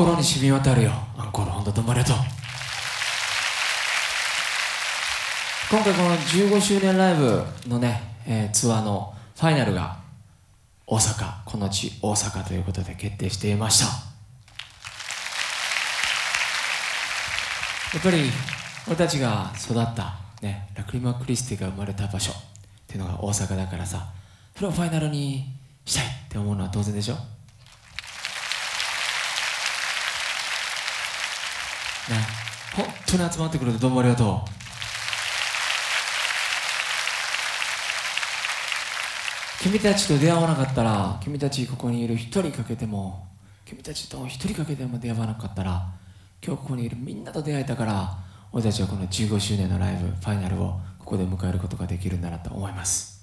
心に染み渡るよ。アンコール本当どうもありがと。う今回この15周年ライブのね、えーツアーのファイナルが大阪この地大阪ということで決定していました。やっぱり俺たちが育った、ね、ラクリマ・クリスティが生まれた場所っていうのが大阪だからさそれをファイナルにしたいって思うのは当然でしょ？本当に集まってくれてどうもありがとう。君たちと出会わなかったら君たちここにいる一人かけても君たちと一人かけても出会わなかったら今日ここにいるみんなと出会えたから俺たちはこの15周年のライブファイナルをここで迎えることができるんだなと思います。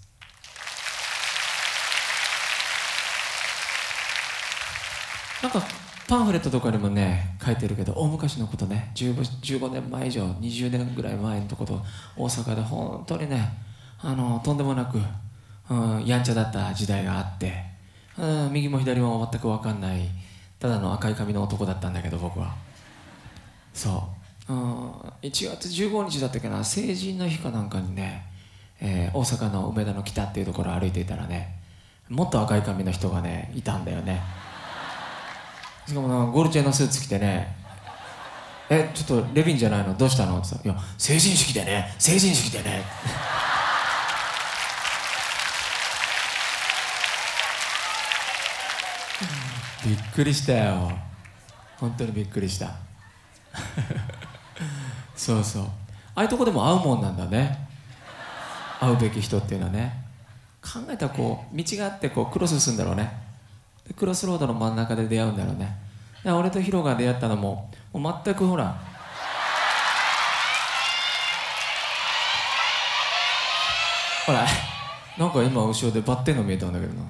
なんかパンフレットとかにもね書いてるけど大昔のことね 15, 15年前以上20年ぐらい前のとこと大阪で本当にねあのとんでもなく、うん、やんちゃだった時代があって、うん、右も左も全く分かんないただの赤い髪の男だったんだけど僕は。そう、うん、1月15日だったっけな成人の日かなんかにね、えー大阪の梅田の北っていうところを歩いていたらねもっと赤い髪の人がねいたんだよね。しかもなゴルチェのスーツ着てね「えちょっとレビンじゃないの？どうしたの?」って言ったら「いや成人式でね。成人式でね」びっくりしたよ。本当にびっくりした。そうそう。ああいうとこでも会うもんなんだね。会うべき人っていうのはね。考えたらこう道があってこうクロスするんだろうね。クロスロードの真ん中で出会うんだろうね。で俺とヒロが出会ったのももう全くほらほらなんか今後ろでバッテンの見えたんだけどな。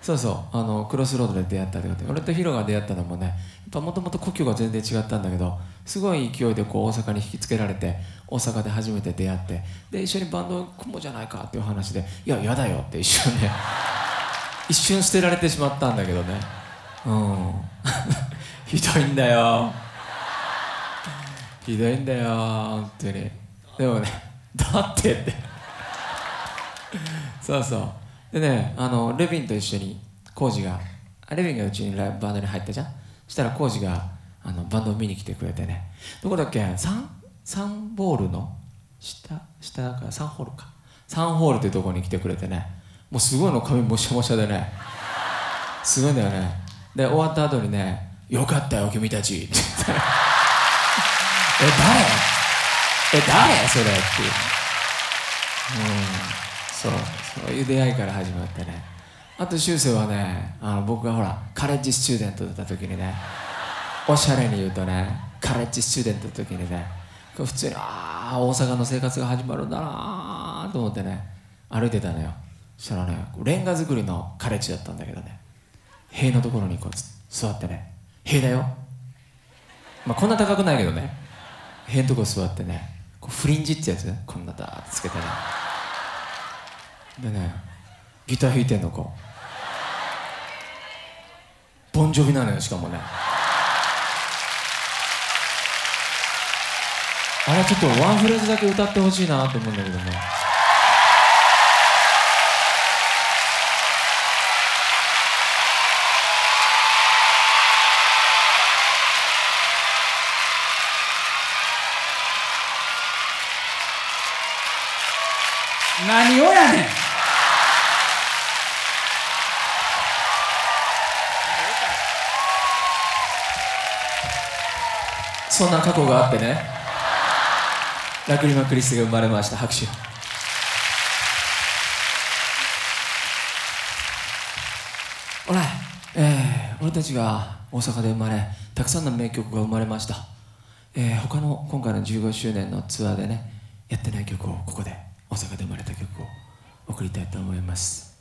そうそうあのクロスロードで出会ったってこと。で俺とヒロが出会ったのもねやっぱもともと故郷が全然違ったんだけどすごい勢いでこう大阪に引きつけられて大阪で初めて出会ってで一緒にバンド組もうじゃないかっていう話でいや嫌だよって一瞬ね一瞬捨てられてしまったんだけどね。うん。ひどいんだよ。ひどいんだよ本当に。でもねだってって。そうそう。でねあのレビンと一緒にコージがあレビンがうちにライブバンドに入ったじゃん。そしたらコージがあのバンドを見に来てくれてね。どこだっけ？サンサンボールの下？下だからサンホールか。サンホールっていうところに来てくれてね。もうすごいの髪もしゃもしゃでね。すごいんだよね。で終わった後にね「よかったよ君たち」って言ってえ誰？え誰？それ」って。ううん。そう。そういう出会いから始まってね。あと修正はねあの僕がほらカレッジスチューデントだった時にねおしゃれに言うとねカレッジスチューデントの時にね普通にああ大阪の生活が始まるんだなと思ってね歩いてたのよ。そしたらねレンガ造りのカレッジだったんだけどね。塀のところにこう座ってね。塀だよ。まあこんな高くないけどね。塀のとこ座ってね。こうフリンジってやつ？こんなダーッとつけてね。でねギター弾いてんのこう。ボンジョビなのよしかもね。あれちょっとワンフレーズだけ歌ってほしいなと思うんだけどね。何をやねん。そんな過去があってね。ラクリマクリスが生まれました。拍手ほら、えー俺たちが大阪で生まれたくさんの名曲が生まれました、えー他の今回の15周年のツアーでねやってない曲をここで大阪で生まれた曲を送りたいと思います。